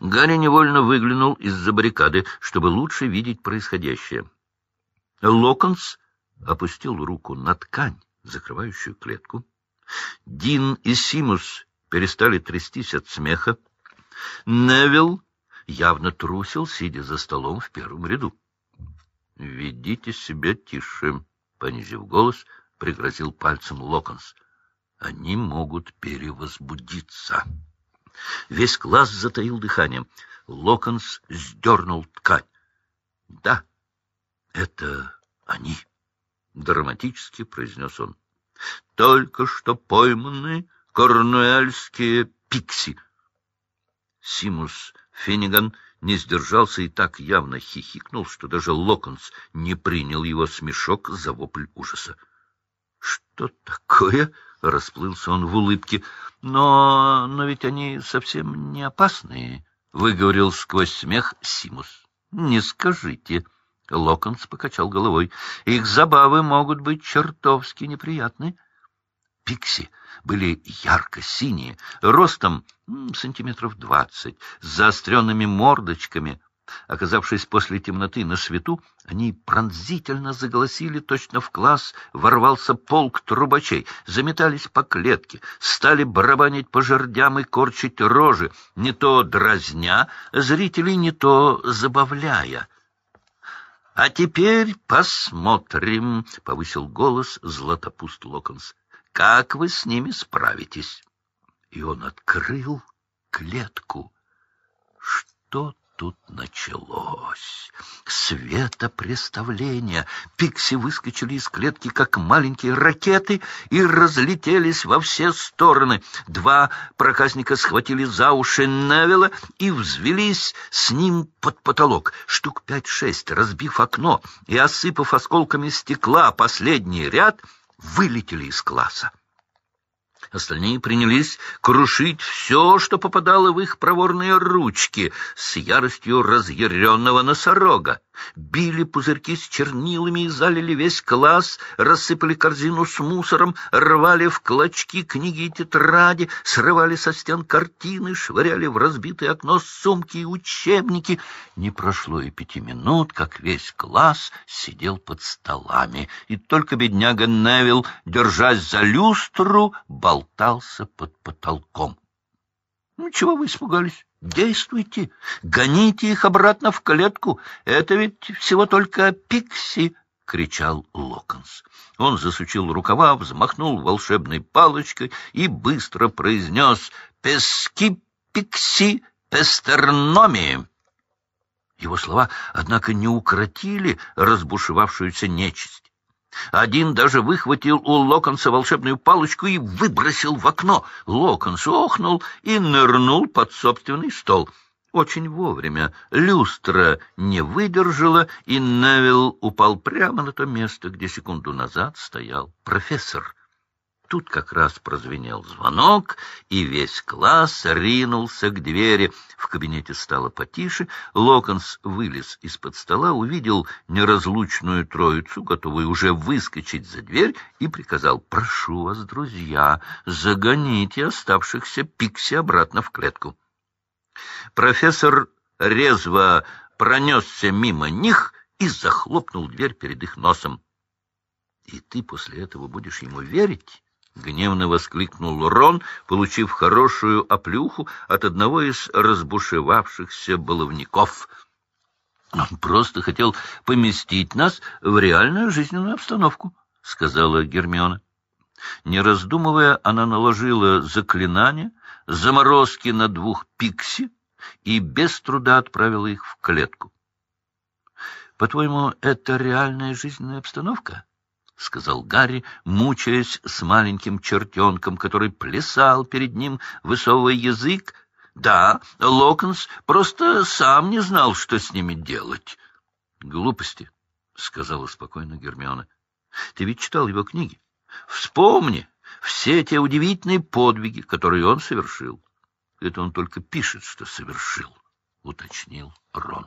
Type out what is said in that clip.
Гарри невольно выглянул из-за баррикады, чтобы лучше видеть происходящее. Локонс опустил руку на ткань, закрывающую клетку. Дин и Симус перестали трястись от смеха. Невилл явно трусил, сидя за столом в первом ряду. — Ведите себя тише, — понизив голос, пригрозил пальцем Локонс. — Они могут перевозбудиться. Весь класс затаил дыхание. Локонс сдернул ткань. — Да, это они, — драматически произнес он. — Только что пойманные корнуэльские пикси. Симус Финниган не сдержался и так явно хихикнул, что даже Локонс не принял его смешок за вопль ужаса. — Что такое? — расплылся он в улыбке. — Но... но ведь они совсем не опасные, — выговорил сквозь смех Симус. — Не скажите. Локонс покачал головой. — Их забавы могут быть чертовски неприятны. Пикси были ярко-синие, ростом сантиметров двадцать, с заостренными мордочками. Оказавшись после темноты на свету, они пронзительно заголосили, точно в класс ворвался полк трубачей, заметались по клетке, стали барабанить по жердям и корчить рожи, не то дразня зрителей, не то забавляя. — А теперь посмотрим, — повысил голос Златопуст Локонс. Как вы с ними справитесь? И он открыл клетку. Что тут началось? Светопреставление. Пикси выскочили из клетки, как маленькие ракеты, и разлетелись во все стороны. Два проказника схватили за уши Невилла и взвелись с ним под потолок. Штук пять-шесть, разбив окно и осыпав осколками стекла последний ряд — вылетели из класса. Остальные принялись крушить все, что попадало в их проворные ручки, с яростью разъяренного носорога. Били пузырьки с чернилами и залили весь класс, рассыпали корзину с мусором, рвали в клочки книги и тетради, срывали со стен картины, швыряли в разбитое окно сумки и учебники. Не прошло и пяти минут, как весь класс сидел под столами, и только бедняга Невилл, держась за люстру, болтался под потолком. Ну, чего вы испугались? Действуйте, гоните их обратно в клетку. Это ведь всего только пикси, — кричал Локонс. Он засучил рукава, взмахнул волшебной палочкой и быстро произнес «Пески, пикси, пестерноми». Его слова, однако, не укротили разбушевавшуюся нечисть. Один даже выхватил у Локонса волшебную палочку и выбросил в окно. Локонс охнул и нырнул под собственный стол. Очень вовремя люстра не выдержала, и Невилл упал прямо на то место, где секунду назад стоял профессор. Тут как раз прозвенел звонок, и весь класс ринулся к двери. В кабинете стало потише. Локонс вылез из-под стола, увидел неразлучную троицу, готовую уже выскочить за дверь, и приказал, «Прошу вас, друзья, загоните оставшихся пикси обратно в клетку». Профессор резво пронесся мимо них и захлопнул дверь перед их носом. «И ты после этого будешь ему верить?» — гневно воскликнул Рон, получив хорошую оплюху от одного из разбушевавшихся баловников. «Он просто хотел поместить нас в реальную жизненную обстановку», — сказала Гермиона. Не раздумывая, она наложила заклинание, заморозки на двух пикси и без труда отправила их в клетку. — По-твоему, это реальная жизненная обстановка? — сказал Гарри, мучаясь с маленьким чертенком, который плясал перед ним, высовывая язык. — Да, Локонс просто сам не знал, что с ними делать. — Глупости, — сказала спокойно Гермиона. — Ты ведь читал его книги. Вспомни все те удивительные подвиги, которые он совершил. Это он только пишет, что совершил, — уточнил Рон.